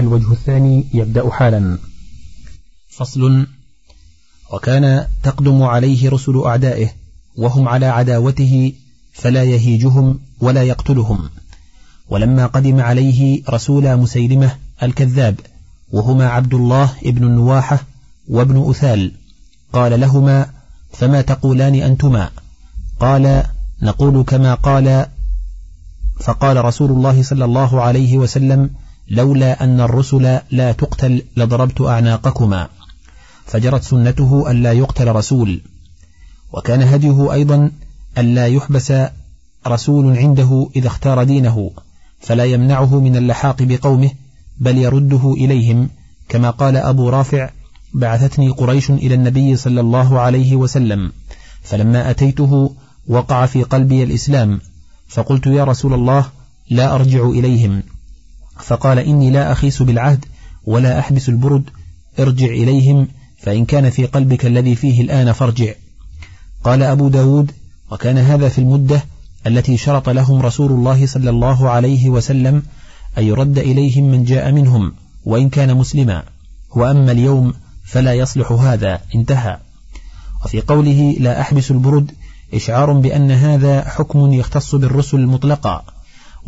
الوجه الثاني يبدأ حالا. فصل. وكان تقدم عليه رسل أعدائه وهم على عداوته فلا يهيجهم ولا يقتلهم. ولما قدم عليه رسول مسيلمة الكذاب وهما عبد الله ابن النواحة وابن أثال قال لهما فما تقولان أنتما؟ قال نقول كما قال. فقال رسول الله صلى الله عليه وسلم لولا أن الرسل لا تقتل لضربت أعناقكما. فجرت سنته ألا يقتل رسول. وكان هديه أيضا ألا يحبس رسول عنده إذا اختار دينه فلا يمنعه من اللحاق بقومه بل يرده إليهم كما قال أبو رافع بعثتني قريش إلى النبي صلى الله عليه وسلم فلما أتيته وقع في قلبي الإسلام فقلت يا رسول الله لا أرجع إليهم. فقال إني لا أخيس بالعهد ولا أحبس البرد ارجع إليهم فإن كان في قلبك الذي فيه الآن فارجع. قال أبو داود وكان هذا في المدة التي شرط لهم رسول الله صلى الله عليه وسلم أن يرد إليهم من جاء منهم وإن كان مسلما. وأما اليوم فلا يصلح هذا انتهى. وفي قوله لا أحبس البرد إشعار بأن هذا حكم يختص بالرسل مطلقا.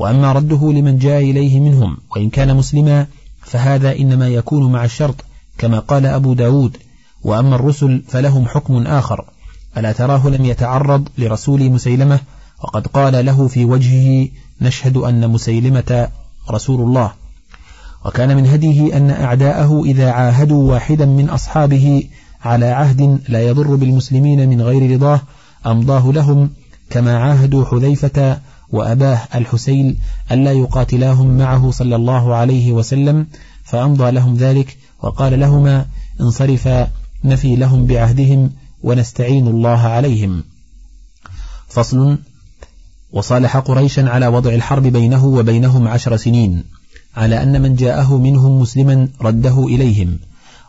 وأما رده لمن جاء إليه منهم وإن كان مسلما فهذا إنما يكون مع الشرط كما قال أبو داود. وأما الرسل فلهم حكم آخر. ألا تراه لم يتعرض لرسول مسيلمة؟ وقد قال له في وجهه نشهد أن مسيلمة رسول الله. وكان من هديه أن أعداءه إذا عاهدوا واحدا من أصحابه على عهد لا يضر بالمسلمين من غير رضاه أمضاه لهم كما عاهدوا حذيفة وأباه الحسين ألا يقاتلاهم معه صلى الله عليه وسلم فأمضى لهم ذلك وقال لهما انصرفا نفي لهم بعهدهم ونستعين الله عليهم. فصل. وصالح قريشا على وضع الحرب بينه وبينهم عشر سنين على أن من جاءه منهم مسلما رده إليهم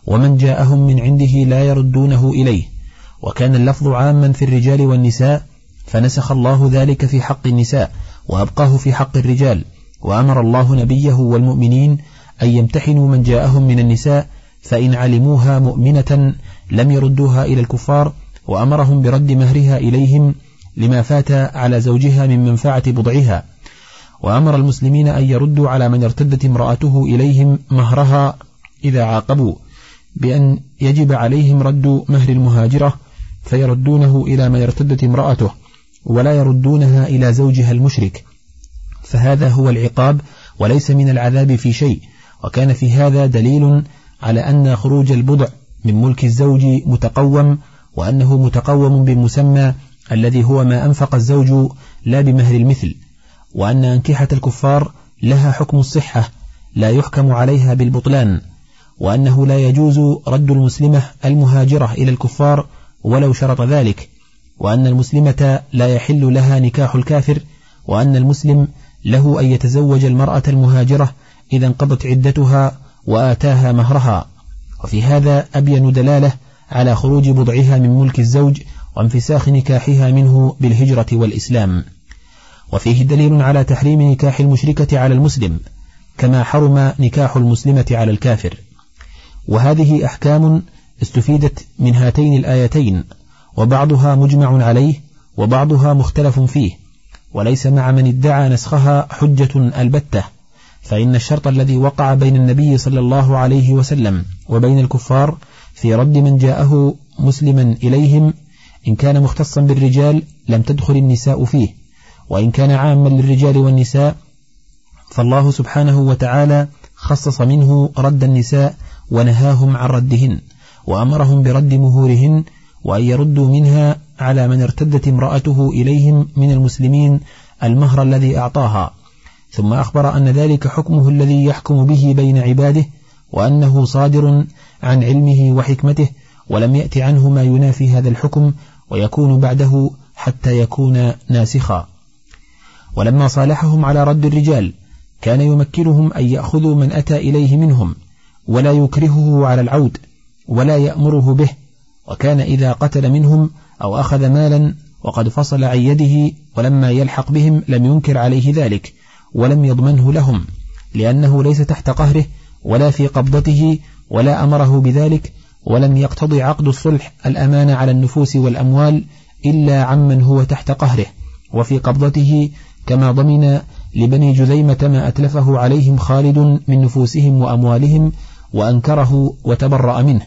ومن جاءهم من عنده لا يردونه إليه. وكان اللفظ عاما في الرجال والنساء فنسخ الله ذلك في حق النساء وأبقاه في حق الرجال وأمر الله نبيه والمؤمنين أن يمتحنوا من جاءهم من النساء فإن علموها مؤمنة لم يردوها إلى الكفار وأمرهم برد مهرها إليهم لما فات على زوجها من منفعة بضعها. وأمر المسلمين أن يردوا على من ارتدت امرأته إليهم مهرها إذا عاقبوا بأن يجب عليهم رد مهر المهاجرة فيردونه إلى من ارتدت امرأته. ولا يردونها إلى زوجها المشرك فهذا هو العقاب وليس من العذاب في شيء وكان في هذا دليل على أن خروج البضع من ملك الزوج متقوم وأنه متقوم بالمسمى الذي هو ما أنفق الزوج لا بمهر المثل وأن أنكحة الكفار لها حكم الصحة لا يحكم عليها بالبطلان وأنه لا يجوز رد المسلمة المهاجرة إلى الكفار ولو شرط ذلك. وأن المسلمة لا يحل لها نكاح الكافر وأن المسلم له أن يتزوج المرأة المهاجرة إذا انقضت عدتها وآتاها مهرها. وفي هذا أبين دلالة على خروج بضعها من ملك الزوج وانفساخ نكاحها منه بالهجرة والإسلام. وفيه دليل على تحريم نكاح المشركة على المسلم كما حرم نكاح المسلمة على الكافر. وهذه أحكام استفيدت من هاتين الآيتين وبعضها مجمع عليه وبعضها مختلف فيه وليس مع من ادعى نسخها حجة البتة فإن الشرط الذي وقع بين النبي صلى الله عليه وسلم وبين الكفار في رد من جاءه مسلما إليهم إن كان مختصا بالرجال لم تدخل النساء فيه وإن كان عاما للرجال والنساء فالله سبحانه وتعالى خصص منه رد النساء ونهاهم عن ردهن وأمرهم برد مهورهن وأن يردوا منها على من ارتدت امرأته إليهم من المسلمين المهر الذي أعطاها. ثم أخبر أن ذلك حكمه الذي يحكم به بين عباده وأنه صادر عن علمه وحكمته ولم يأت عنه ما ينافي هذا الحكم ويكون بعده حتى يكون ناسخا. ولما صالحهم على رد الرجال كان يمكنهم أن يأخذوا من أتى إليه منهم ولا يكرهه على العود ولا يأمره به وكان إذا قتل منهم أو أخذ مالا وقد فصل عن يده ولما يلحق بهم لم ينكر عليه ذلك ولم يضمنه لهم لأنه ليس تحت قهره ولا في قبضته ولا أمره بذلك ولم يقتضي عقد الصلح الأمان على النفوس والأموال إلا عمن هو تحت قهره. وفي قبضته كما ضمن لبني جذيمة ما أتلفه عليهم خالد من نفوسهم وأموالهم وأنكره وتبرأ منه.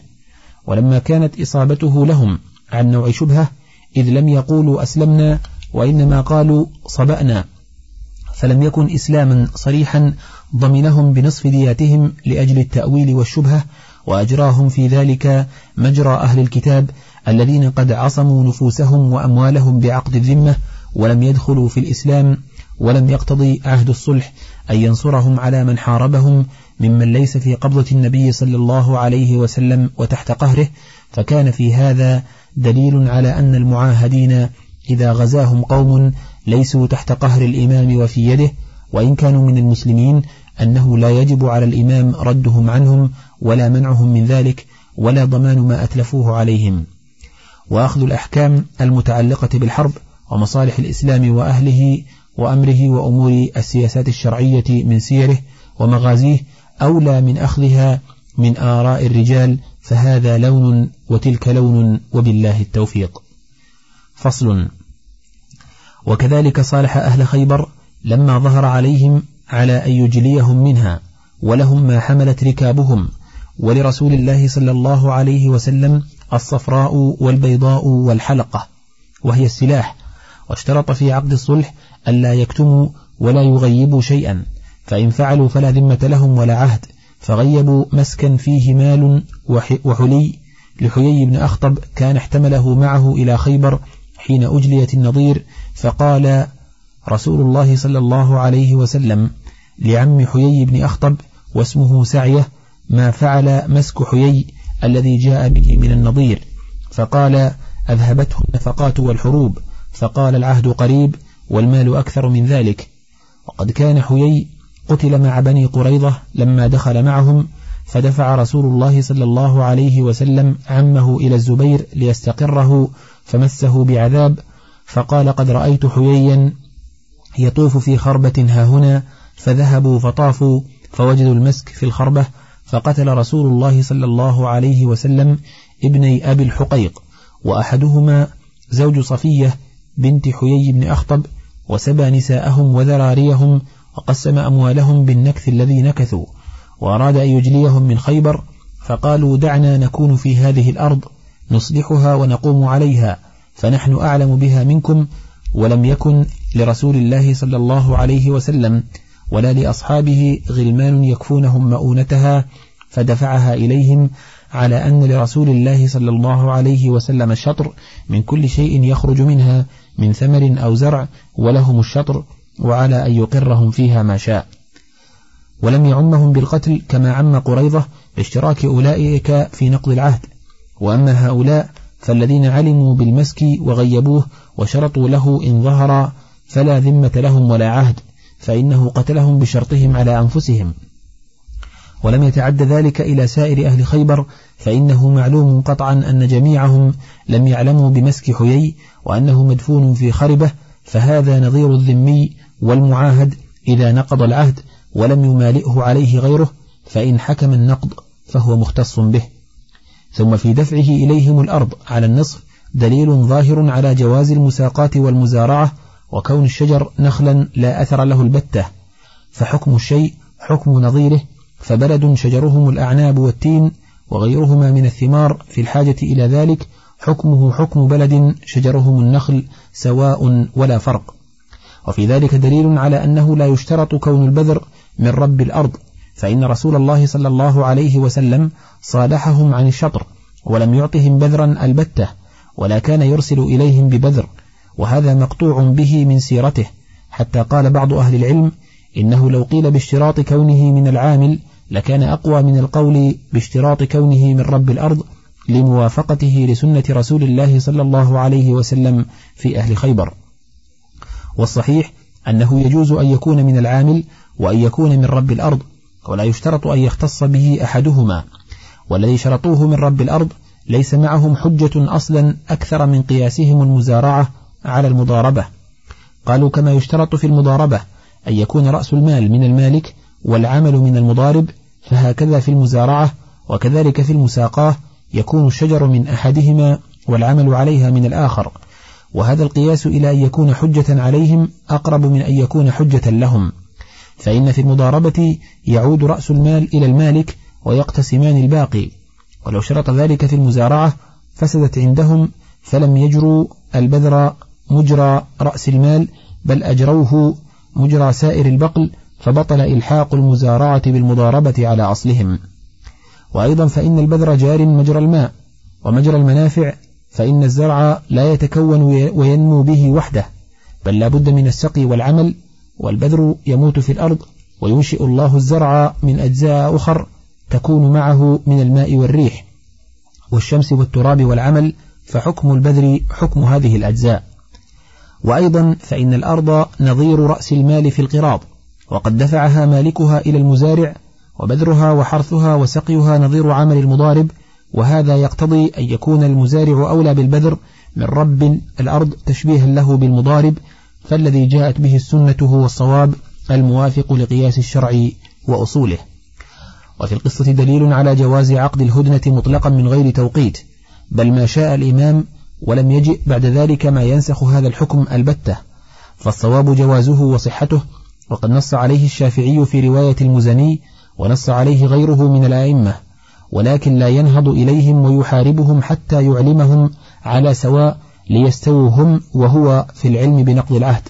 ولما كانت إصابته لهم عن نوع شبهة إذ لم يقولوا أسلمنا وإنما قالوا صبأنا فلم يكن إسلاما صريحا ضمنهم بنصف دياتهم لأجل التأويل والشبهة وأجراهم في ذلك مجرى أهل الكتاب الذين قد عصموا نفوسهم وأموالهم بعقد الذمة ولم يدخلوا في الإسلام ولم يقتضي عهد الصلح أن ينصرهم على من حاربهم ممن ليس في قبضة النبي صلى الله عليه وسلم وتحت قهره فكان في هذا دليل على أن المعاهدين إذا غزاهم قوم ليسوا تحت قهر الإمام وفي يده وإن كانوا من المسلمين أنه لا يجب على الإمام ردهم عنهم ولا منعهم من ذلك ولا ضمان ما أتلفوه عليهم. وأخذ الأحكام المتعلقة بالحرب ومصالح الإسلام وأهله وأمره وأمور السياسات الشرعية من سيره ومغازيه أولى من أخذها من آراء الرجال فهذا لون وتلك لون وبالله التوفيق. فصل. وكذلك صالح أهل خيبر لما ظهر عليهم على أن يجليهم منها ولهم ما حملت ركابهم ولرسول الله صلى الله عليه وسلم الصفراء والبيضاء والحلقة وهي السلاح. واشترط في عقد الصلح ألا يكتموا ولا يغيبوا شيئا. فإن فعلوا فلا ذمة لهم ولا عهد فغيبوا مسكا فيه مال وحلي. لحيي بن أخطب كان احتمله معه إلى خيبر حين أجليت النظير فقال رسول الله صلى الله عليه وسلم لعم حيي بن أخطب واسمه سعية ما فعل مسك حيي الذي جاء به من النظير. فقال أذهبته النفقات والحروب فقال العهد قريب والمال أكثر من ذلك. وقد كان حيي قتل مع بني قريظة لما دخل معهم فدفع رسول الله صلى الله عليه وسلم عمه إلى الزبير ليستقره فمسه بعذاب فقال قد رأيت حييا يطوف في خربة هاهنا فذهبوا فطافوا فوجدوا المسك في الخربة فقتل رسول الله صلى الله عليه وسلم ابني أبي الحقيق وأحدهما زوج صفية بنت حيي بن أخطب وسبى نساءهم وذراريهم وقسم أموالهم بالنكث الذي نكثوا وأراد أن يجليهم من خيبر فقالوا دعنا نكون في هذه الأرض نصلحها ونقوم عليها فنحن أعلم بها منكم ولم يكن لرسول الله صلى الله عليه وسلم ولا لأصحابه غلمان يكفونهم مؤونتها فدفعها إليهم على أن لرسول الله صلى الله عليه وسلم الشطر من كل شيء يخرج منها من ثمر أو زرع ولهم الشطر وعلى أن يقرهم فيها ما شاء. ولم يعمهم بالقتل كما عم قريضة باشتراك أولئك في نقض العهد. وأما هؤلاء فالذين علموا بالمسك وغيبوه وشرطوا له إن ظهر فلا ذمة لهم ولا عهد فإنه قتلهم بشرطهم على أنفسهم. ولم يتعد ذلك إلى سائر أهل خيبر فإنه معلوم قطعا أن جميعهم لم يعلموا بمسك حيي وأنه مدفون في خربة فهذا نظير الذمي والمعاهد إذا نقض العهد ولم يمالئه عليه غيره فإن حكم النقض فهو مختص به. ثم في دفعه إليهم الأرض على النصف دليل ظاهر على جواز المساقات والمزارعة وكون الشجر نخلا لا أثر له البتة. فحكم الشيء حكم نظيره فبلد شجرهم الأعناب والتين وغيرهما من الثمار في الحاجة إلى ذلك حكمه حكم بلد شجرهم النخل سواء ولا فرق. وفي ذلك دليل على أنه لا يشترط كون البذر من رب الأرض فإن رسول الله صلى الله عليه وسلم صالحهم عن الشطر ولم يعطهم بذرا البتة ولا كان يرسل إليهم ببذر وهذا مقطوع به من سيرته حتى قال بعض أهل العلم إنه لو قيل باشتراط كونه من العامل لكان أقوى من القول باشتراط كونه من رب الأرض لموافقته لسنة رسول الله صلى الله عليه وسلم في أهل خيبر. والصحيح أنه يجوز أن يكون من العامل وأن يكون من رب الأرض ولا يشترط أن يختص به أحدهما. والذي شرطوه من رب الأرض ليس معهم حجة أصلا أكثر من قياسهم المزارعة على المضاربة. قالوا كما يشترط في المضاربة أن يكون رأس المال من المالك والعمل من المضارب فهكذا في المزارعة وكذلك في المساقاة يكون الشجر من أحدهما والعمل عليها من الآخر. وهذا القياس إلى أن يكون حجة عليهم أقرب من أن يكون حجة لهم. فإن في المضاربة يعود رأس المال إلى المالك ويقتسمان الباقي. ولو شرط ذلك في المزارعة فسدت عندهم فلم يجروا البذر مجرى رأس المال بل أجروه مجرى سائر البقل فبطل إلحاق المزارعة بالمضاربة على أصلهم. وأيضا فإن البذر جار مجرى الماء ومجرى المنافع فإن الزرع لا يتكون وينمو به وحده بل لا بد من السقي والعمل والبذر يموت في الأرض وينشئ الله الزرع من أجزاء أخر تكون معه من الماء والريح والشمس والتراب والعمل فحكم البذر حكم هذه الأجزاء. وأيضا فإن الأرض نظير رأس المال في القراض وقد دفعها مالكها إلى المزارع وبذرها وحرثها وسقيها نظير عمل المضارب وهذا يقتضي أن يكون المزارع أولى بالبذر من رب الأرض تشبيها له بالمضارب فالذي جاءت به السنة هو الصواب الموافق لقياس الشرع وأصوله. وفي القصة دليل على جواز عقد الهدنة مطلقا من غير توقيت بل ما شاء الإمام ولم يجئ بعد ذلك ما ينسخ هذا الحكم البتة فالصواب جوازه وصحته وقد نص عليه الشافعي في رواية المزني ونص عليه غيره من الأئمة. ولكن لا ينهض إليهم ويحاربهم حتى يعلمهم على سواء ليستووا هم وهو في العلم بنقض العهد.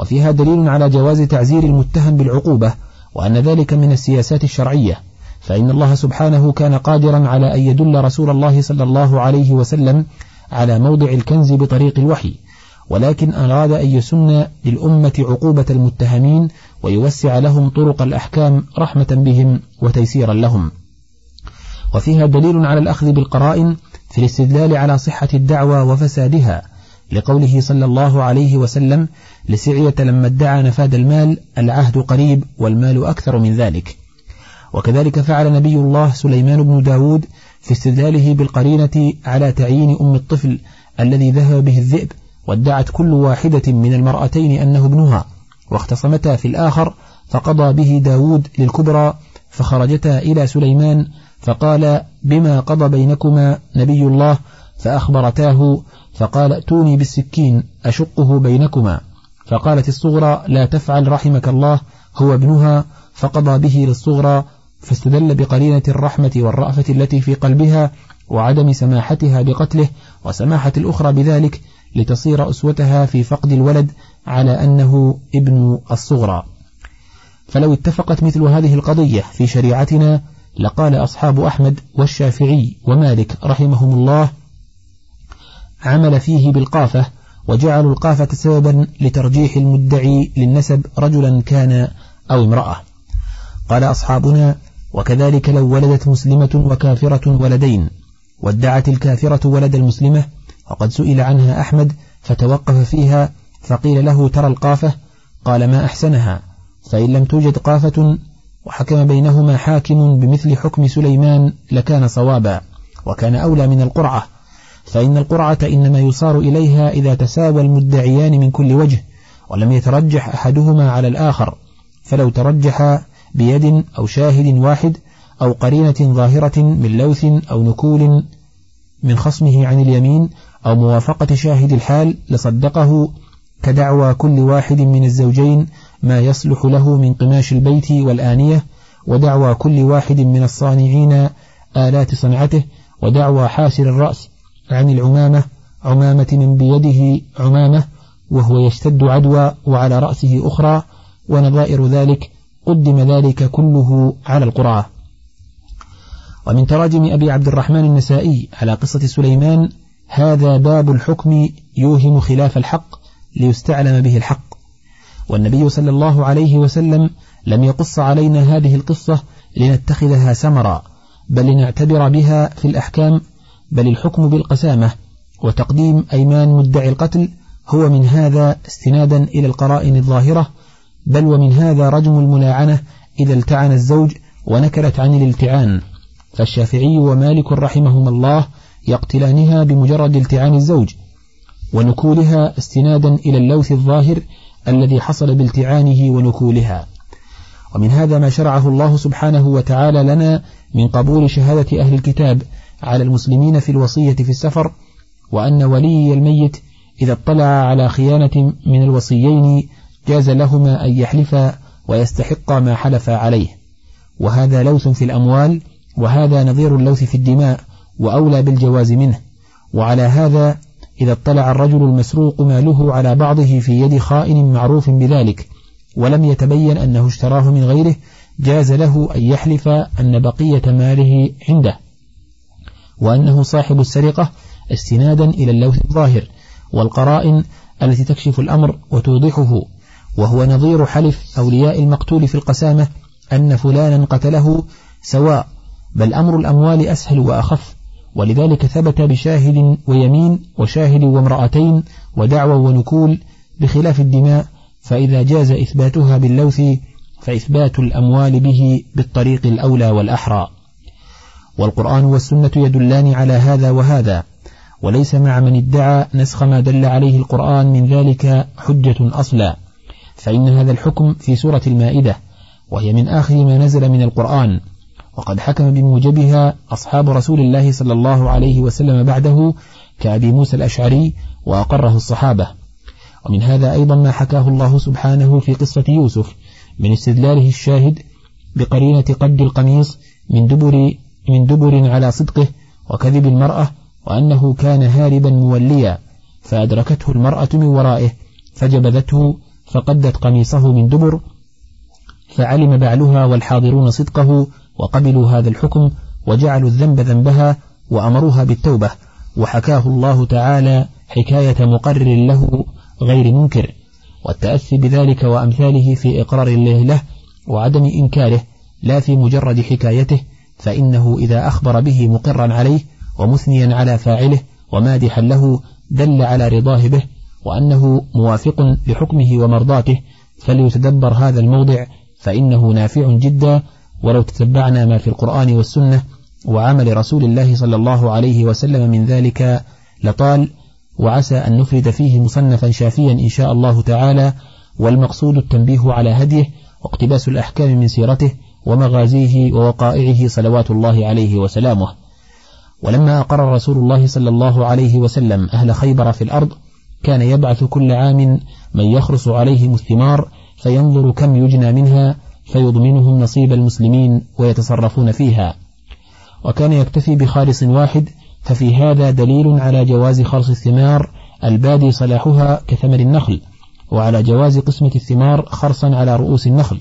وفيها دليل على جواز تعزير المتهم بالعقوبة وأن ذلك من السياسات الشرعية فإن الله سبحانه كان قادرا على أن يدل رسول الله صلى الله عليه وسلم على موضع الكنز بطريق الوحي ولكن أراد أن يسن للأمة عقوبة المتهمين ويوسع لهم طرق الأحكام رحمة بهم وتيسيرا لهم. وفيها دليل على الأخذ بالقرائن في الاستدلال على صحة الدعوة وفسادها لقوله صلى الله عليه وسلم لسعية لما ادعى نفاد المال العهد قريب والمال أكثر من ذلك وكذلك فعل نبي الله سليمان بن داود في استدلاله بالقرينة على تعيين أم الطفل الذي ذهب به الذئب وادعت كل واحدة من المرأتين أنه ابنها واختصمتا في الآخر فقضى به داود للكبرى فخرجتا إلى سليمان فقال بما قضى بينكما نبي الله فأخبرتاه فقال ائتوني بالسكين أشقه بينكما فقالت الصغرى لا تفعل رحمك الله هو ابنها فقضى به للصغرى فاستدل بقرينة الرحمة والرأفة التي في قلبها وعدم سماحتها بقتله وسماحة الأخرى بذلك لتصير أسوتها في فقد الولد على أنه ابن الصغرى. فلو اتفقت مثل هذه القضية في شريعتنا لقال أصحاب أحمد والشافعي ومالك رحمهم الله عمل فيه بالقافة وجعلوا القافة سببا لترجيح المدعي للنسب رجلا كان أو امرأة. قال أصحابنا وكذلك لو ولدت مسلمة وكافرة ولدين وادعت الكافرة ولد المسلمة وقد سئل عنها أحمد فتوقف فيها فقيل له ترى القافة؟ قال ما أحسنها فإن لم توجد قافة وحكم بينهما حاكم بمثل حكم سليمان لكان صوابا وكان أولى من القرعة. فإن القرعة إنما يصار إليها إذا تساوى المدعيان من كل وجه ولم يترجح أحدهما على الآخر. فلو ترجح بيد أو شاهد واحد أو قرينة ظاهرة من لوث أو نكول من خصمه عن اليمين أو موافقة شاهد الحال لصدقه كدعوى كل واحد من الزوجين ما يصلح له من قماش البيت والآنية ودعوى كل واحد من الصانعين آلات صنعته ودعوى حاسر الرأس عن العمامة عمامة من بيده عمامة وهو يشتد عدوى وعلى رأسه أخرى ونظائر ذلك قدم ذلك كله على القرعة ومن تراجم أبي عبد الرحمن النسائي على قصة سليمان هذا باب الحكم يوهم خلاف الحق ليستعلم به الحق. والنبي صلى الله عليه وسلم لم يقص علينا هذه القصة لنتخذها سمرا بل لنعتبر بها في الأحكام بل الحكم بالقسامة وتقديم أيمان مدعي القتل هو من هذا استنادا إلى القرائن الظاهرة بل ومن هذا رجم الملاعنة إذا التعن الزوج ونكلت عن الالتعان. فالشافعي ومالك رحمهما الله يقتلانها بمجرد التعان الزوج ونكولها استنادا إلى اللوث الظاهر الذي حصل بالتعانه ونكولها. ومن هذا ما شرعه الله سبحانه وتعالى لنا من قبول شهادة أهل الكتاب على المسلمين في الوصية في السفر وأن ولي الميت إذا اطلع على خيانة من الوصيين جاز لهما أن يحلفا ويستحقا ما حلف عليه. وهذا لوث في الأموال وهذا نظير اللوث في الدماء وأولى بالجواز منه. وعلى هذا إذا اطلع الرجل المسروق ماله على بعضه في يد خائن معروف بذلك ولم يتبين أنه اشتراه من غيره جاز له أن يحلف أن بقية ماله عنده. وأنه صاحب السرقة استنادا إلى اللوث الظاهر والقرائن التي تكشف الأمر وتوضحه وهو نظير حلف أولياء المقتول في القسامة أن فلانا قتله سواء بل أمر الأموال أسهل وأخف. ولذلك ثبت بشاهد ويمين وشاهد وامرأتين ودعوى ونكول بخلاف الدماء فإذا جاز إثباتها باللوث فإثبات الأموال به بالطريق الأولى والأحرى. والقرآن والسنة يدلان على هذا وهذا وليس مع من ادعى نسخ ما دل عليه القرآن من ذلك حجة أصلا. فإن هذا الحكم في سورة المائدة وهي من آخر ما نزل من القرآن. وقد حكم بموجبها أصحاب رسول الله صلى الله عليه وسلم بعده كأبي موسى الأشعري وأقره الصحابة. ومن هذا أيضا ما حكاه الله سبحانه في قصة يوسف من استدلاله الشاهد بقرينة قد القميص من دبر من دبر على صدقه وكذب المرأة وأنه كان هاربا موليا فأدركته المرأة من ورائه فجبذته فقدت قميصه من دبر فعلم بعلها والحاضرون صدقه وقبلوا هذا الحكم وجعلوا الذنب ذنبها وأمروها بالتوبة وحكاه الله تعالى حكاية مقرر له غير منكر والتأثي بذلك وأمثاله في إقرار الله له وعدم إنكاره لا في مجرد حكايته فإنه إذا أخبر به مقرا عليه ومثنيا على فاعله ومادحا له دل على رضاه به وأنه موافق لحكمه ومرضاته فليتدبر هذا الموضع فإنه نافع جدا ولو تتبعنا ما في القرآن والسنة وعمل رسول الله صلى الله عليه وسلم من ذلك لطال وعسى أن نفرد فيه مصنفا شافيا إن شاء الله تعالى والمقصود التنبيه على هديه واقتباس الأحكام من سيرته ومغازيه ووقائعه صلوات الله عليه وسلامه. ولما أقر رسول الله صلى الله عليه وسلم أهل خيبر في الأرض كان يبعث كل عام من يخرص عليهم الثمار فينظر كم يجنى منها فيضمنهم نصيب المسلمين ويتصرفون فيها. وكان يكتفي بخالص واحد ففي هذا دليل على جواز خرص الثمار البادي صلاحها كثمر النخل وعلى جواز قسمة الثمار خرصا على رؤوس النخل.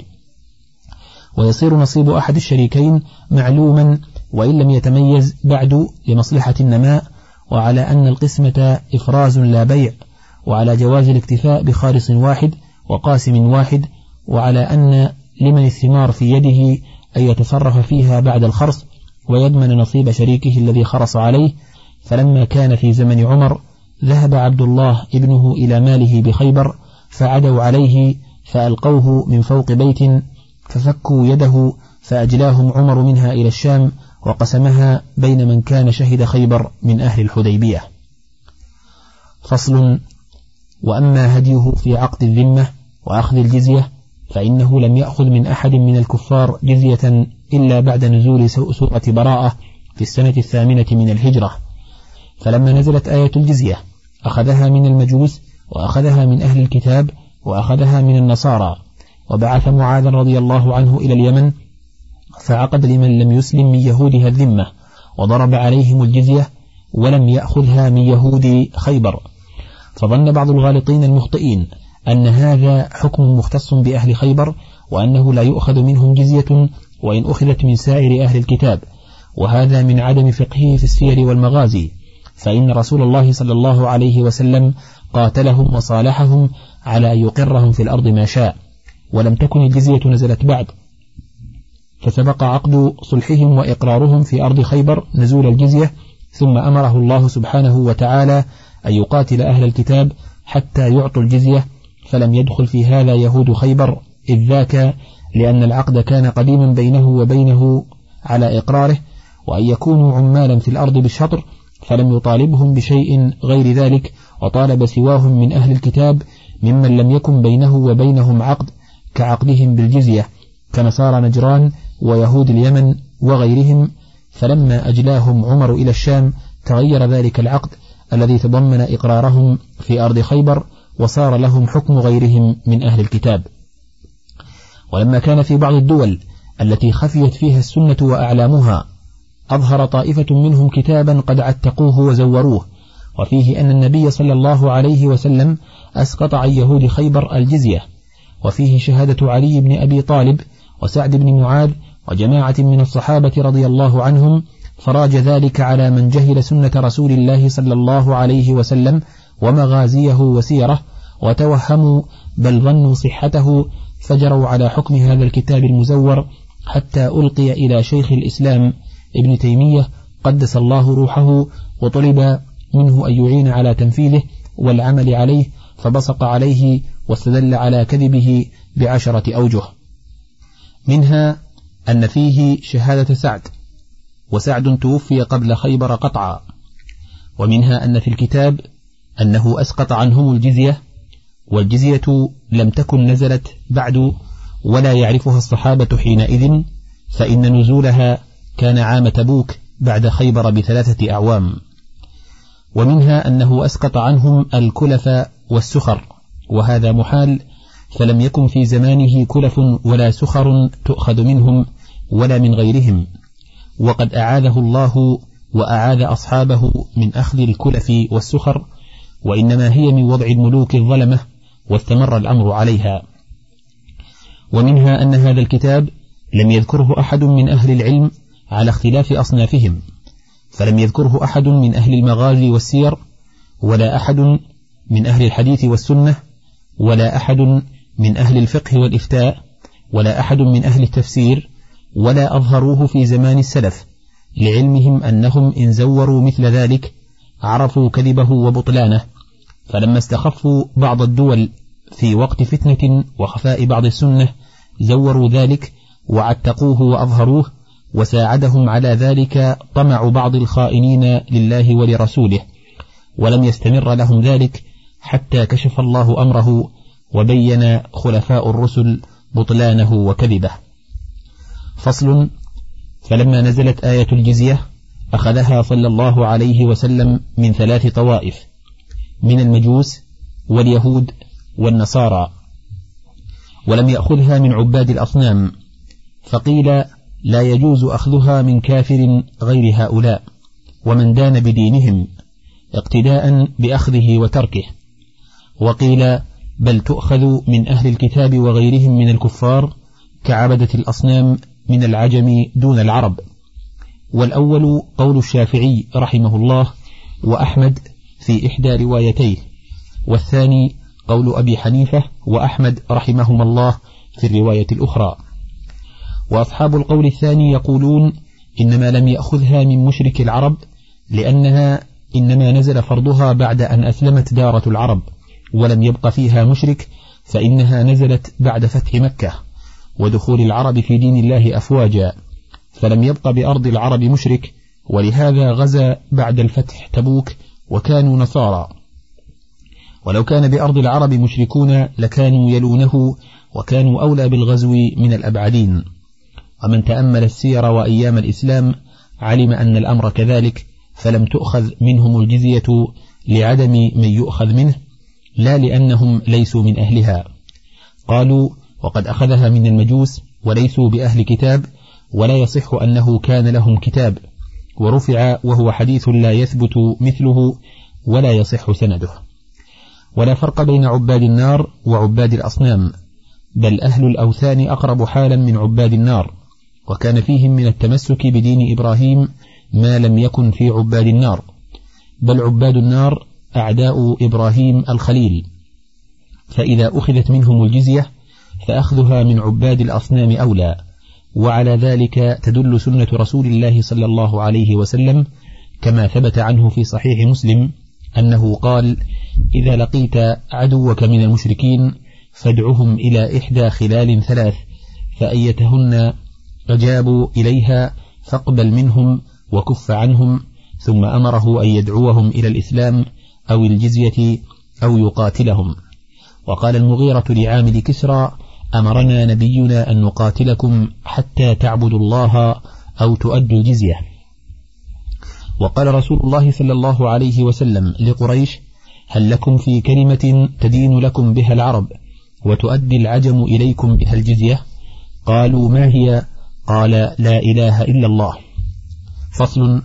ويصير نصيب أحد الشريكين معلوما وإن لم يتميز بعد لمصلحة النماء وعلى أن القسمة إفراز لا بيع وعلى جواز الاكتفاء بخالص واحد وقاسم واحد وعلى أن لمن الثمار في يده أن يتصرف فيها بعد الخرص ويضمن نصيب شريكه الذي خرص عليه. فلما كان في زمن عمر ذهب عبد الله ابنه إلى ماله بخيبر فعدوا عليه فألقوه من فوق بيت ففكوا يده فأجلاهم عمر منها إلى الشام وقسمها بين من كان شهد خيبر من أهل الحديبية. فصل. وأما هديه في عقد الذمة وأخذ الجزية فإنه لم يأخذ من أحد من الكفار جزية إلا بعد نزول سورة براءة في السنة الثامنة من الهجرة. فلما نزلت آية الجزية أخذها من المجوس وأخذها من أهل الكتاب وأخذها من النصارى وبعث معاذ رضي الله عنه إلى اليمن فعقد لمن لم يسلم من يهودها الذمة وضرب عليهم الجزية ولم يأخذها من يهود خيبر. فظن بعض الغالطين المخطئين أن هذا حكم مختص بأهل خيبر وأنه لا يؤخذ منهم جزية وإن أخذت من سائر أهل الكتاب. وهذا من عدم فقهه في السير والمغازي. فإن رسول الله صلى الله عليه وسلم قاتلهم وصالحهم على أن يقرهم في الأرض ما شاء. ولم تكن الجزية نزلت بعد. فسبق عقد صلحهم وإقرارهم في أرض خيبر نزول الجزية ثم أمره الله سبحانه وتعالى أن يقاتل أهل الكتاب حتى يعطوا الجزية فلم يدخل في هذا يهود خيبر إذ ذاك لأن العقد كان قديما بينه وبينه على إقراره وأن يكونوا عمالا في الأرض بالشطر فلم يطالبهم بشيء غير ذلك وطالب سواهم من أهل الكتاب ممن لم يكن بينه وبينهم عقد كعقدهم بالجزية كنصارى نجران ويهود اليمن وغيرهم فلما أجلاهم عمر إلى الشام تغير ذلك العقد الذي تضمن إقرارهم في أرض خيبر وصار لهم حكم غيرهم من أهل الكتاب. ولما كان في بعض الدول التي خفيت فيها السنة وأعلامها أظهر طائفة منهم كتابا قد عتقوه وزوروه وفيه أن النبي صلى الله عليه وسلم أسقط عن يهود خيبر الجزية وفيه شهادة علي بن أبي طالب وسعد بن معاذ وجماعة من الصحابة رضي الله عنهم فراج ذلك على من جهل سنة رسول الله صلى الله عليه وسلم ومغازيه وسيره وتوهموا بل ظنوا صحته فجروا على حكم هذا الكتاب المزور حتى ألقي إلى شيخ الإسلام ابن تيمية قدس الله روحه وطلب منه أن يعين على تنفيذه والعمل عليه فبصق عليه واستدل على كذبه بعشرة أوجه. منها أن فيه شهادة سعد وسعد توفي قبل خيبر قطعا. ومنها أن في الكتاب أنه أسقط عنهم الجزية والجزية لم تكن نزلت بعد ولا يعرفها الصحابة حينئذ فإن نزولها كان عام تبوك بعد خيبر بثلاثة أعوام. ومنها أنه أسقط عنهم الكلف والسخر وهذا محال فلم يكن في زمانه كلف ولا سخر تؤخذ منهم ولا من غيرهم. وقد أعاذه الله وأعاذ أصحابه من أخذ الكلف والسخر وإنما هي من وضع الملوك الظلمة واستمر الأمر عليها. ومنها أن هذا الكتاب لم يذكره أحد من أهل العلم على اختلاف أصنافهم فلم يذكره أحد من أهل المغازي والسير ولا أحد من أهل الحديث والسنة ولا أحد من أهل الفقه والإفتاء ولا أحد من أهل التفسير ولا أظهروه في زمان السلف لعلمهم أنهم إن زوروا مثل ذلك عرفوا كذبه وبطلانه. فلما استخفوا بعض الدول في وقت فتنة وخفاء بعض السنة زوروا ذلك وعتقوه وأظهروه وساعدهم على ذلك طمع بعض الخائنين لله ولرسوله. ولم يستمر لهم ذلك حتى كشف الله أمره وبين خلفاء الرسل بطلانه وكذبه. فصل فلما نزلت آية الجزية أخذها صلى الله عليه وسلم من ثلاث طوائف. من المجوس واليهود والنصارى ولم يأخذها من عباد الأصنام فقيل لا يجوز أخذها من كافر غير هؤلاء ومن دان بدينهم اقتداء بأخذه وتركه وقيل بل تؤخذ من أهل الكتاب وغيرهم من الكفار كعبدة الأصنام من العجم دون العرب. والأول قول الشافعي رحمه الله وأحمد في إحدى روايتيه. والثاني قول أبي حنيفة وأحمد رحمهما الله في الرواية الأخرى. وأصحاب القول الثاني يقولون إنما لم يأخذها من مشرك العرب لأنها إنما نزل فرضها بعد أن أسلمت دارة العرب ولم يبق فيها مشرك فإنها نزلت بعد فتح مكة ودخول العرب في دين الله أفواجا. فلم يبق بأرض العرب مشرك ولهذا غزا بعد الفتح تبوك وكانوا نصارى. ولو كان بأرض العرب مشركون لكانوا يلونه وكانوا أولى بالغزو من الأبعدين. ومن تأمل السير وأيام الإسلام علم أن الأمر كذلك فلم تؤخذ منهم الجزية لعدم من يؤخذ منه لا لأنهم ليسوا من أهلها. قالوا وقد أخذها من المجوس وليسوا بأهل كتاب ولا يصح أنه كان لهم كتاب. ورفع وهو حديث لا يثبت مثله ولا يصح سنده. ولا فرق بين عباد النار وعباد الأصنام بل أهل الأوثان أقرب حالا من عباد النار وكان فيهم من التمسك بدين إبراهيم ما لم يكن في عباد النار بل عباد النار أعداء إبراهيم الخليل. فإذا أخذت منهم الجزية فأخذها من عباد الأصنام أولى. وعلى ذلك تدل سنة رسول الله صلى الله عليه وسلم كما ثبت عنه في صحيح مسلم أنه قال إذا لقيت عدوك من المشركين فادعهم إلى إحدى خلال ثلاث فأيتهن أجابوا إليها فاقبل منهم وكف عنهم ثم أمره أن يدعوهم إلى الإسلام أو الجزية أو يقاتلهم. وقال المغيرة لعامل كسرى أمرنا نبينا أن نقاتلكم حتى تعبدوا الله أو تؤدوا الجزية. وقال رسول الله صلى الله عليه وسلم لقريش هل لكم في كلمة تدين لكم بها العرب وتؤدي العجم إليكم بها الجزية؟ قالوا ما هي؟ قال لا إله إلا الله. فصل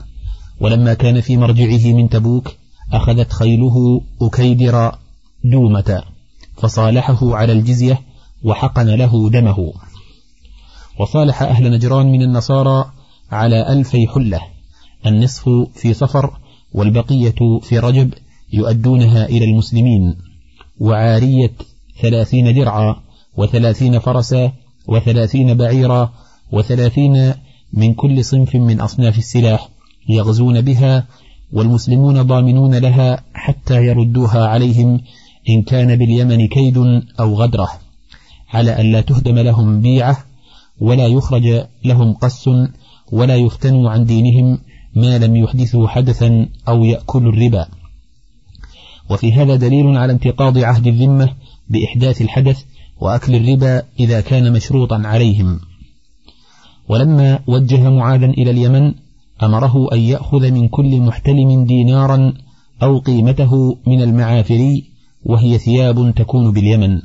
ولما كان في مرجعه من تبوك أخذت خيله أكيدر دومة فصالحه على الجزية وحقن له دمه. وصالح أهل نجران من النصارى على ألفي حلة. النصف في صفر والبقية في رجب يؤدونها إلى المسلمين. وعارية ثلاثين درعا وثلاثين فرسا وثلاثين بعيرا وثلاثين من كل صنف من أصناف السلاح يغزون بها والمسلمون ضامنون لها حتى يردوها عليهم إن كان باليمن كيد أو غدرة. على أن لا تهدم لهم بيعة ولا يخرج لهم قس ولا يفتنوا عن دينهم ما لم يحدثوا حدثا أو يأكلوا الربا. وفي هذا دليل على انتقاض عهد الذمة بإحداث الحدث وأكل الربا إذا كان مشروطا عليهم. ولما وجه معاذا إلى اليمن أمره أن يأخذ من كل محتلم دينارا أو قيمته من المعافري وهي ثياب تكون باليمن.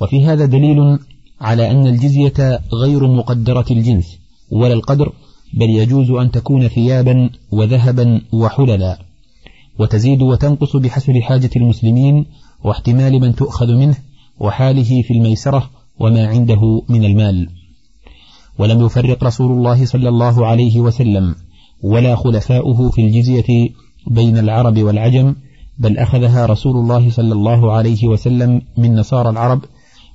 وفي هذا دليل على أن الجزية غير مقدرة الجنس ولا القدر بل يجوز أن تكون ثيابا وذهبا وحللا وتزيد وتنقص بحسب حاجة المسلمين واحتمال من تؤخذ منه وحاله في الميسرة وما عنده من المال. ولم يفرق رسول الله صلى الله عليه وسلم ولا خلفاؤه في الجزية بين العرب والعجم بل أخذها رسول الله صلى الله عليه وسلم من نصارى العرب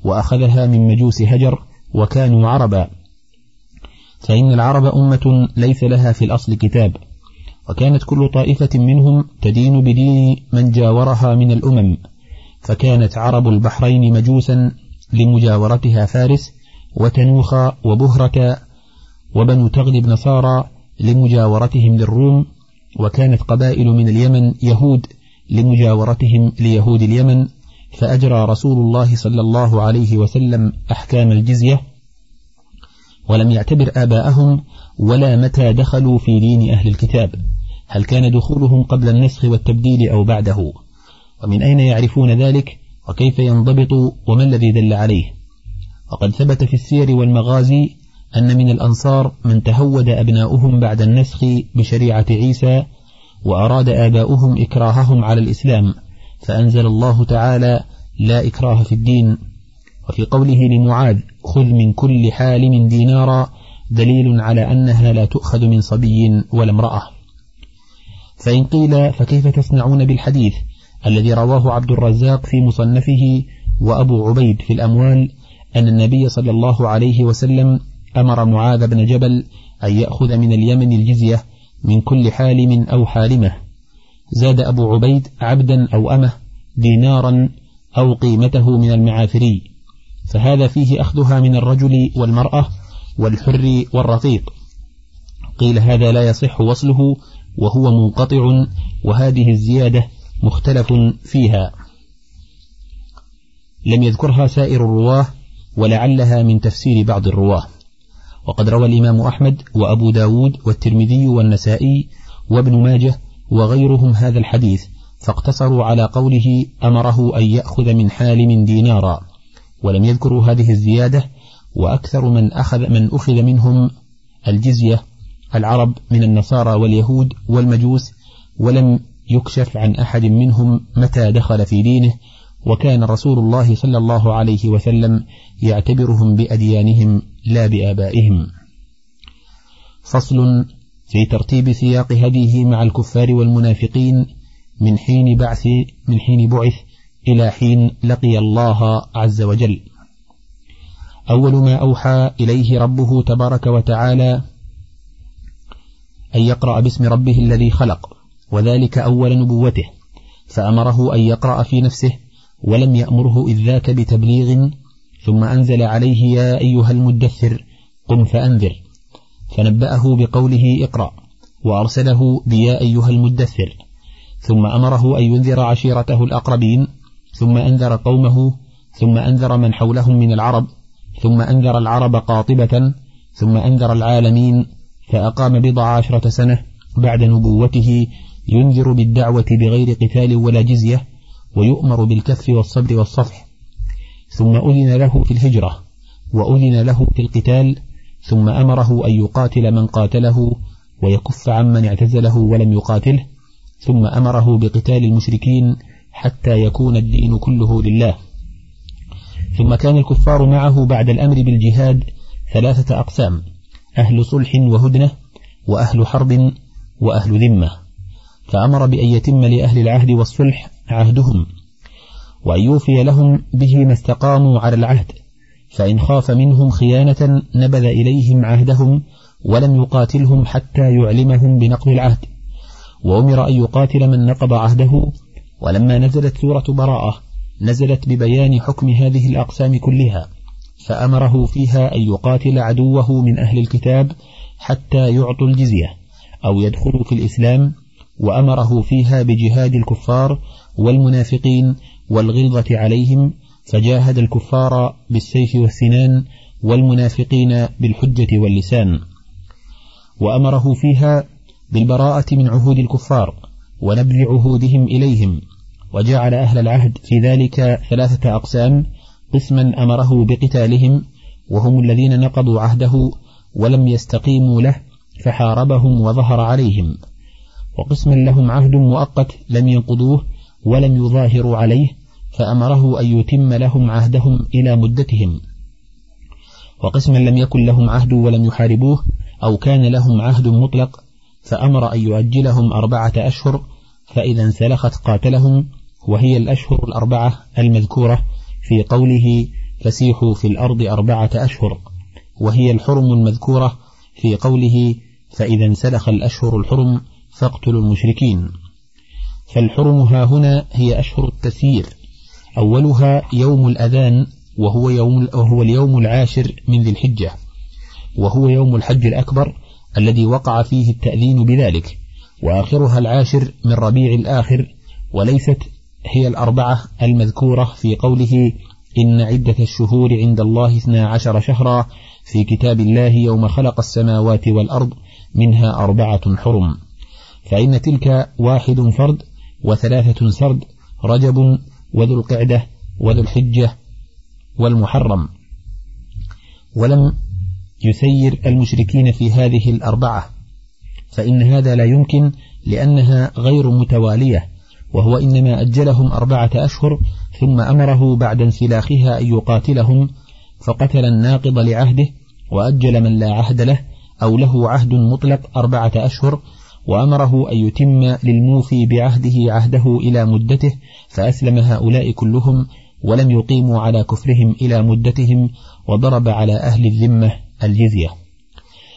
وأخذها من مجوس هجر وكانوا عربا. فإن العرب أمة ليس لها في الأصل كتاب وكانت كل طائفة منهم تدين بدين من جاورها من الأمم فكانت عرب البحرين مجوسا لمجاورتها فارس وتنوخ وبهرة وبنو تغلب نصارى لمجاورتهم للروم وكانت قبائل من اليمن يهود لمجاورتهم ليهود اليمن فأجرى رسول الله صلى الله عليه وسلم أحكام الجزية ولم يعتبر آباءهم ولا متى دخلوا في دين أهل الكتاب هل كان دخولهم قبل النسخ والتبديل أو بعده؟ ومن أين يعرفون ذلك؟ وكيف ينضبط؟ وما الذي دل عليه؟ وقد ثبت في السير والمغازي أن من الأنصار من تهود أبناؤهم بعد النسخ بشريعة عيسى وأراد آباؤهم إكراههم على الإسلام. فأنزل الله تعالى لا إكراه في الدين وفي قوله لمعاذ خذ من كل حالم دينارا دليل على أنها لا تؤخذ من صبي ولا امرأة. فإن قيل فكيف تصنعون بالحديث الذي رواه عبد الرزاق في مصنفه وأبو عبيد في الأموال أن النبي صلى الله عليه وسلم أمر معاذ بن جبل أن يأخذ من اليمن الجزية من كل حالم أو حالمة؟ زاد أبو عبيد عبدا أو أمه دينارا أو قيمته من المعافري فهذا فيه أخذها من الرجل والمرأة والحر والرقيق. قيل هذا لا يصح وصله وهو منقطع وهذه الزيادة مختلف فيها. لم يذكرها سائر الرواة ولعلها من تفسير بعض الرواة. وقد روى الإمام أحمد وأبو داود والترمذي والنسائي وابن ماجه وغيرهم هذا الحديث فاقتصروا على قوله أمره أن يأخذ من حالم دينارا. ولم يذكروا هذه الزيادة وأكثر من أخذ من أخذ منهم الجزية العرب من النصارى واليهود والمجوس ولم يكشف عن أحد منهم متى دخل في دينه وكان رسول الله صلى الله عليه وسلم يعتبرهم بأديانهم لا بآبائهم. فصل في ترتيب سياق هديه مع الكفار والمنافقين من حين بعث من حين بعث إلى حين لقي الله عز وجل. أول ما أوحى إليه ربه تبارك وتعالى أن يقرأ باسم ربه الذي خلق وذلك أول نبوته فأمره أن يقرأ في نفسه ولم يأمره إذ ذاك بتبليغ ثم أنزل عليه يا أيها المدثر قم فأنذر. فنبأه بقوله اقرأ وأرسله بيا أيها المدثر. ثم أمره أن ينذر عشيرته الأقربين ثم أنذر قومه ثم أنذر من حولهم من العرب ثم أنذر العرب قاطبة ثم أنذر العالمين فأقام بضع عشرة سنة بعد نبوته ينذر بالدعوة بغير قتال ولا جزية ويؤمر بالكف والصبر والصفح. ثم أذن له في الهجرة وأذن له في القتال ثم أمره أن يقاتل من قاتله ويكف عمن اعتزله ولم يقاتله ثم أمره بقتال المشركين حتى يكون الدين كله لله. ثم كان الكفار معه بعد الأمر بالجهاد ثلاثة أقسام أهل صلح وهدنة وأهل حرب وأهل ذمة. فأمر بأن يتم لأهل العهد والصلح عهدهم وأن يوفي لهم به ما استقاموا على العهد. فإن خاف منهم خيانة نبذ إليهم عهدهم ولم يقاتلهم حتى يعلمهم بنقض العهد. وأمر أن يقاتل من نقض عهده. ولما نزلت سورة براءة نزلت ببيان حكم هذه الأقسام كلها فأمره فيها أن يقاتل عدوه من أهل الكتاب حتى يعطوا الجزية أو يدخلوا في الإسلام. وأمره فيها بجهاد الكفار والمنافقين والغلظة عليهم فجاهد الكفار بالسيف والسنان والمنافقين بالحجة واللسان وأمره فيها بالبراءة من عهود الكفار ونبذ عهودهم إليهم وجعل أهل العهد في ذلك ثلاثة أقسام قسما أمره بقتالهم وهم الذين نقضوا عهده ولم يستقيموا له فحاربهم وظهر عليهم وقسما لهم عهد مؤقت لم ينقضوه ولم يظاهروا عليه فأمره أن يتم لهم عهدهم إلى مدتهم. وقسما لم يكن لهم عهد ولم يحاربوه أو كان لهم عهد مطلق فأمر أن يؤجلهم أربعة أشهر فإذا انسلخت قاتلهم وهي الأشهر الأربعة المذكورة في قوله فسيحوا في الأرض أربعة أشهر وهي الحرم المذكورة في قوله فإذا انسلخ الأشهر الحرم فاقتلوا المشركين فالحرم ها هنا هي أشهر التسيير. أولها يوم الأذان وهو, يوم وهو اليوم العاشر من ذي الحجة وهو يوم الحج الأكبر الذي وقع فيه التأذين بذلك وآخرها العاشر من ربيع الآخر وليست هي الأربعة المذكورة في قوله إن عدة الشهور عند الله اثنا عشر شهرا في كتاب الله يوم خلق السماوات والأرض منها أربعة حرم. فإن تلك واحد فرد وثلاثة سرد رجب وذو القعدة وذو الحجة والمحرم. ولم يسير المشركين في هذه الأربعة فإن هذا لا يمكن لأنها غير متوالية وهو إنما أجلهم أربعة أشهر ثم أمره بعد انسلاخها أن يقاتلهم فقتل الناقض لعهده وأجل من لا عهد له أو له عهد مطلق أربعة أشهر وأمره أن يتم للموفي بعهده عهده إلى مدته فأسلم هؤلاء كلهم ولم يقيموا على كفرهم إلى مدتهم وضرب على أهل الذمة الجزية.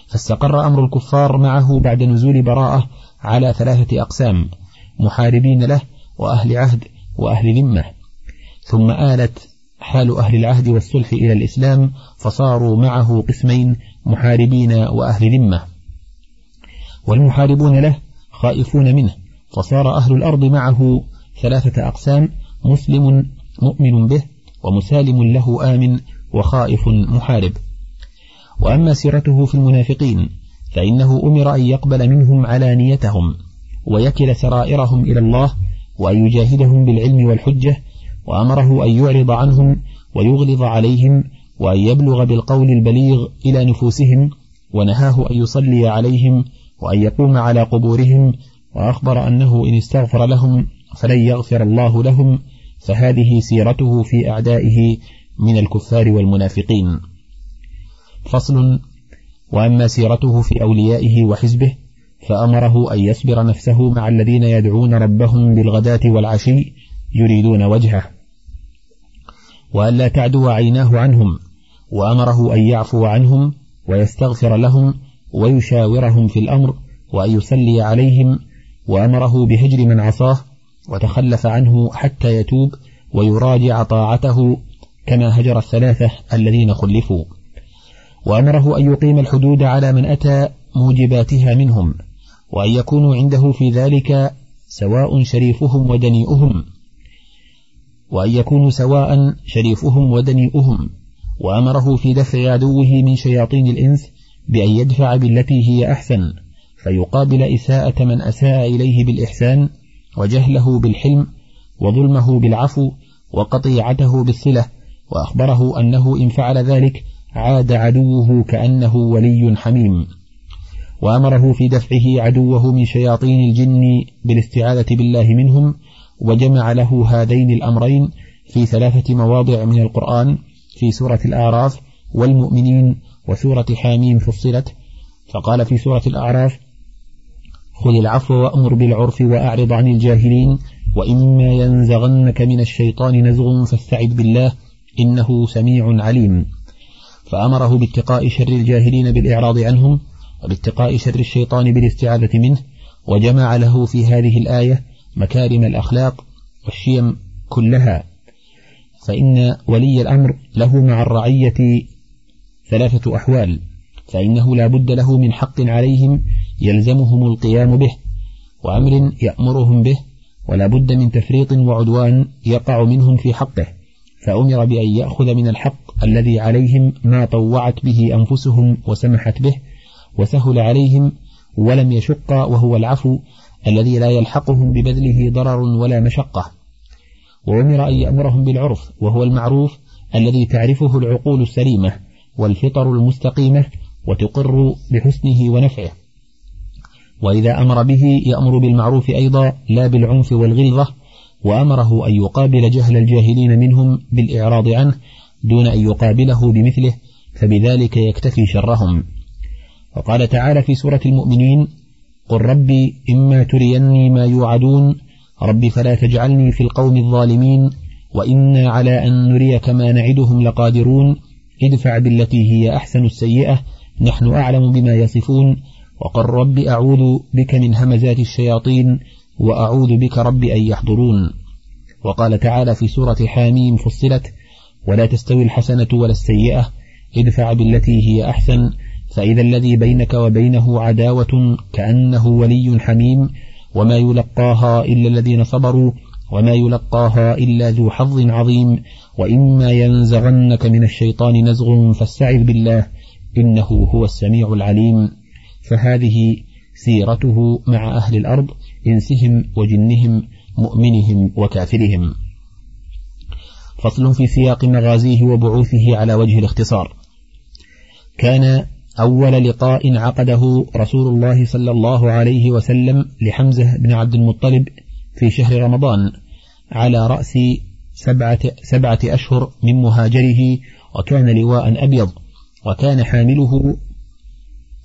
فاستقر أمر الكفار معه بعد نزول براءة على ثلاثة أقسام محاربين له وأهل عهد وأهل ذمة. ثم آلت حال أهل العهد والصلح إلى الإسلام فصاروا معه قسمين محاربين وأهل ذمة. والمحاربون له خائفون منه. فصار أهل الأرض معه ثلاثة أقسام مسلم مؤمن به ومسالم له آمن وخائف محارب. وأما سيرته في المنافقين فإنه أمر أن يقبل منهم علانيتهم ويكل سرائرهم إلى الله وأن يجاهدهم بالعلم والحجة وأمره أن يعرض عنهم ويغلظ عليهم وأن يبلغ بالقول البليغ إلى نفوسهم ونهاه أن يصلي عليهم وأن يقوم على قبورهم وأخبر أنه إن استغفر لهم فلن يغفر الله لهم فهذه سيرته في أعدائه من الكفار والمنافقين. فصل وأما سيرته في أوليائه وحزبه فأمره أن يصبر نفسه مع الذين يدعون ربهم بالغداة والعشي يريدون وجهه. وأن لا تعدو عيناه عنهم وأمره أن يعفو عنهم ويستغفر لهم ويشاورهم في الأمر وأن يصلي عليهم وأمره بهجر من عصاه وتخلف عنه حتى يتوب ويراجع طاعته كما هجر الثلاثة الذين خلفوا. وأمره أن يقيم الحدود على من أتى موجباتها منهم وأن يكونوا عنده في ذلك سواء شريفهم ودنيئهم وأن يكونوا سواء شريفهم ودنيئهم. وأمره في دفع عدوه من شياطين الإنس بأن يدفع بالتي هي أحسن فيقابل إساءة من أساء إليه بالإحسان وجهله بالحلم وظلمه بالعفو وقطيعته بالصلة وأخبره أنه إن فعل ذلك عاد عدوه كأنه ولي حميم. وأمره في دفعه عدوه من شياطين الجن بالاستعاذة بالله منهم وجمع له هذين الأمرين في ثلاثة مواضع من القرآن في سورة الأعراف والمؤمنين وسورة حاميم فصلت فقال في سورة الأعراف خذ العفو وأمر بالعرف وأعرض عن الجاهلين وإما ينزغنك من الشيطان نزغ فاستعذ بالله إنه سميع عليم. فأمره باتقاء شر الجاهلين بالإعراض عنهم وباتقاء شر الشيطان بالاستعاذة منه وجمع له في هذه الآية مكارم الأخلاق والشيم كلها. فإن ولي الأمر له مع الرعية ثلاثة أحوال فإنه لا بد له من حق عليهم يلزمهم القيام به وأمر يأمرهم به ولا بد من تفريط وعدوان يقع منهم في حقه فأمر بأن يأخذ من الحق الذي عليهم ما طوعت به أنفسهم وسمحت به وسهل عليهم ولم يشق وهو العفو الذي لا يلحقهم ببذله ضرر ولا مشقة. وأمر أن يأمرهم بالعرف وهو المعروف الذي تعرفه العقول السليمة. والفطر المستقيمة وتقر بحسنه ونفعه. وإذا أمر به يأمر بالمعروف أيضا لا بالعنف والغلظة وأمره أن يقابل جهل الجاهلين منهم بالإعراض عنه دون أن يقابله بمثله فبذلك يكتفي شرهم. وقال تعالى في سورة المؤمنين قل ربي إما تريني ما يوعدون رب فلا تجعلني في القوم الظالمين وإنا على أن نريك ما نعدهم لقادرون ادفع بالتي هي أحسن السيئة نحن أعلم بما يصفون وقل رب أعوذ بك من همزات الشياطين وأعوذ بك رب أن يحضرون. وقال تعالى في سورة حاميم فصلت ولا تستوي الحسنة ولا السيئة ادفع بالتي هي أحسن فإذا الذي بينك وبينه عداوة كأنه ولي حميم وما يلقاها إلا الذين صبروا وما يلقاها إلا ذو حظ عظيم وإما ينزغنك من الشيطان نزغ فاستعذ بالله إنه هو السميع العليم. فهذه سيرته مع أهل الأرض إنسهم وجنهم مؤمنهم وكافرهم. فصل في سياق مغازيه وبعوثه على وجه الاختصار. كان أول لقاء عقده رسول الله صلى الله عليه وسلم لحمزة بن عبد المطلب في شهر رمضان على رأس سبعة, سبعة أشهر من مهاجره وكان لواء أبيض وكان حامله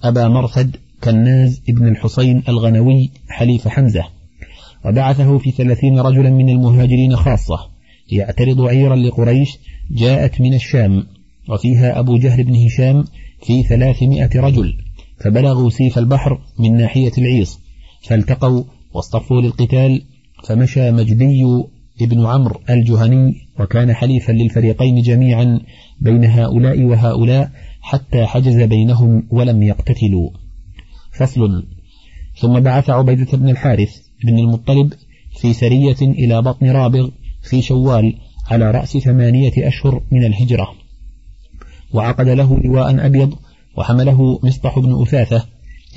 أبا مرثد كناز ابن الحسين الغنوي حليف حمزة. وبعثه في ثلاثين رجلا من المهاجرين خاصة يعترض عيرا لقريش جاءت من الشام وفيها أبو جهل بن هشام في ثلاثمائة رجل فبلغوا سيف البحر من ناحية العيص فالتقوا واصطفوا للقتال فمشى مجدي ابن عمرو الجهني وكان حليفا للفريقين جميعا بين هؤلاء وهؤلاء حتى حجز بينهم ولم يقتتلوا. فصل. ثم بعث عبيدة بن الحارث بن المطلب في سرية إلى بطن رابغ في شوال على رأس ثمانية أشهر من الهجرة. وعقد له لواء أبيض وحمله مصطح بن أثاثة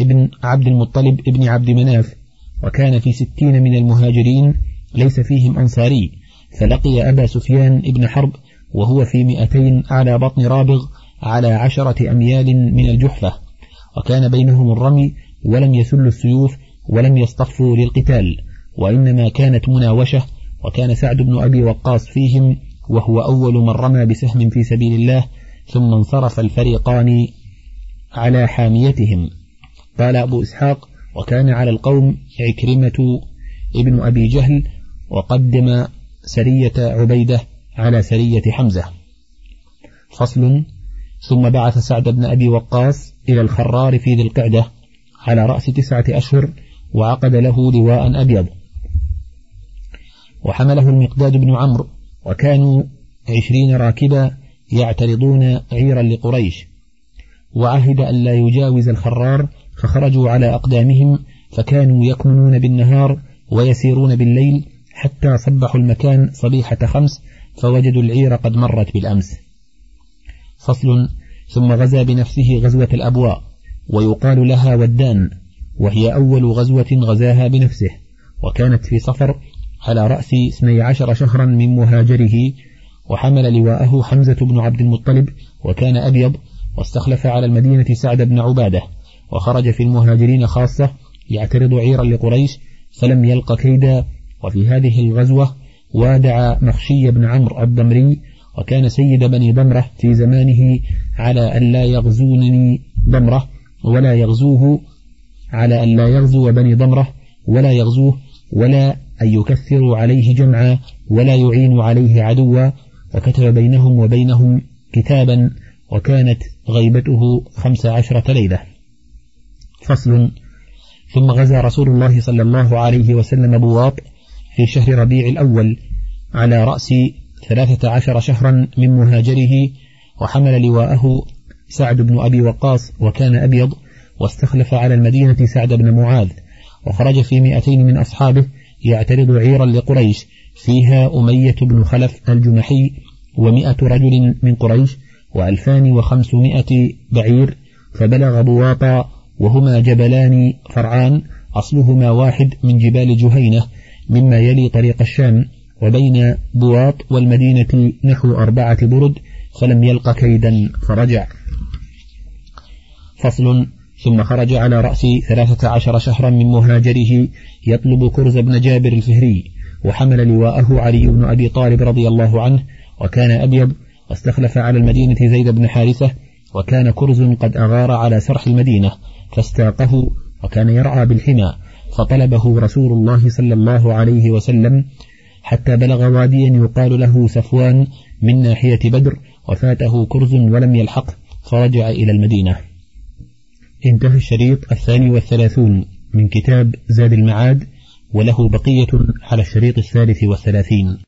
ابن عبد المطلب ابن عبد مناف وكان في ستين من المهاجرين ليس فيهم أنصاري فلقي أبا سفيان ابن حرب وهو في مئتين على بطن رابغ على عشرة أميال من الجحفة وكان بينهم الرمي ولم يسلوا السيوف ولم يصطفوا للقتال وإنما كانت مناوشة وكان سعد بن أبي وقاص فيهم وهو أول من رمى بسهم في سبيل الله ثم انصرف الفريقان على حاميتهم. قال أبو إسحاق وكان على القوم عكرمة ابن أبي جهل وقدم سرية عبيدة على سرية حمزة. فصل. ثم بعث سعد بن أبي وقاص إلى الخرار في ذي القعدة على رأس تسعة أشهر وعقد له لواء أبيض. وحمله المقداد بن عمرو وكانوا عشرين راكبا يعترضون عيرا لقريش. وعهد أن لا يجاوز الخرار فخرجوا على أقدامهم فكانوا يكمنون بالنهار ويسيرون بالليل حتى صبحوا المكان صبيحة خمس فوجدوا العير قد مرت بالأمس. فصل. ثم غزا بنفسه غزوة الأبواء ويقال لها ودان وهي أول غزوة غزاها بنفسه وكانت في صفر على رأس 12 شهرا من مهاجره وحمل لواءه حمزة بن عبد المطلب وكان أبيض واستخلف على المدينة سعد بن عبادة. وخرج في المهاجرين خاصة يعترض عيرا لقريش فلم يلق كيدا. وفي هذه الغزوة وادع مخشي بن عمرو الدمري وكان سيد بني ضمرة في زمانه على أن لا يغزونني ضمرة ولا يغزوه على أن لا يغزو بني ضمرة ولا يغزوه ولا أن يكثروا عليه جمعا ولا يعين عليه عدوا. وكتب بينهم وبينهم كتابا وكانت غيبته خمس عشرة ليلة. فصل. ثم غزا رسول الله صلى الله عليه وسلم بواط في شهر ربيع الأول على رأس ثلاثة عشر شهرا من مهاجره وحمل لواءه سعد بن أبي وقاص وكان أبيض واستخلف على المدينة سعد بن معاذ وخرج في مئتين من أصحابه يعترض عيرا لقريش فيها أمية بن خلف الجمحي ومئة رجل من قريش وألفان وخمسمائة بعير فبلغ بواطا وهما جبلان فرعان أصلهما واحد من جبال جهينة مما يلي طريق الشام وبين بواط والمدينة نحو أربعة برد فلم يلق كيدا فرجع. فصل. ثم خرج على رأس ثلاثة عشر شهرا من مهاجره يطلب كرز بن جابر الفهري وحمل لواءه علي بن أبي طالب رضي الله عنه وكان أبيض واستخلف على المدينة زيد بن حارثة وكان كرز قد أغار على سرح المدينة. فاستاقه وكان يرعى بالحمى فطلبه رسول الله صلى الله عليه وسلم حتى بلغ واديا يقال له سفوان من ناحية بدر وفاته كرز ولم يلحق فرجع إلى المدينة. انتهى الشريط الثاني والثلاثون من كتاب زاد المعاد وله بقية على الشريط الثالث والثلاثين.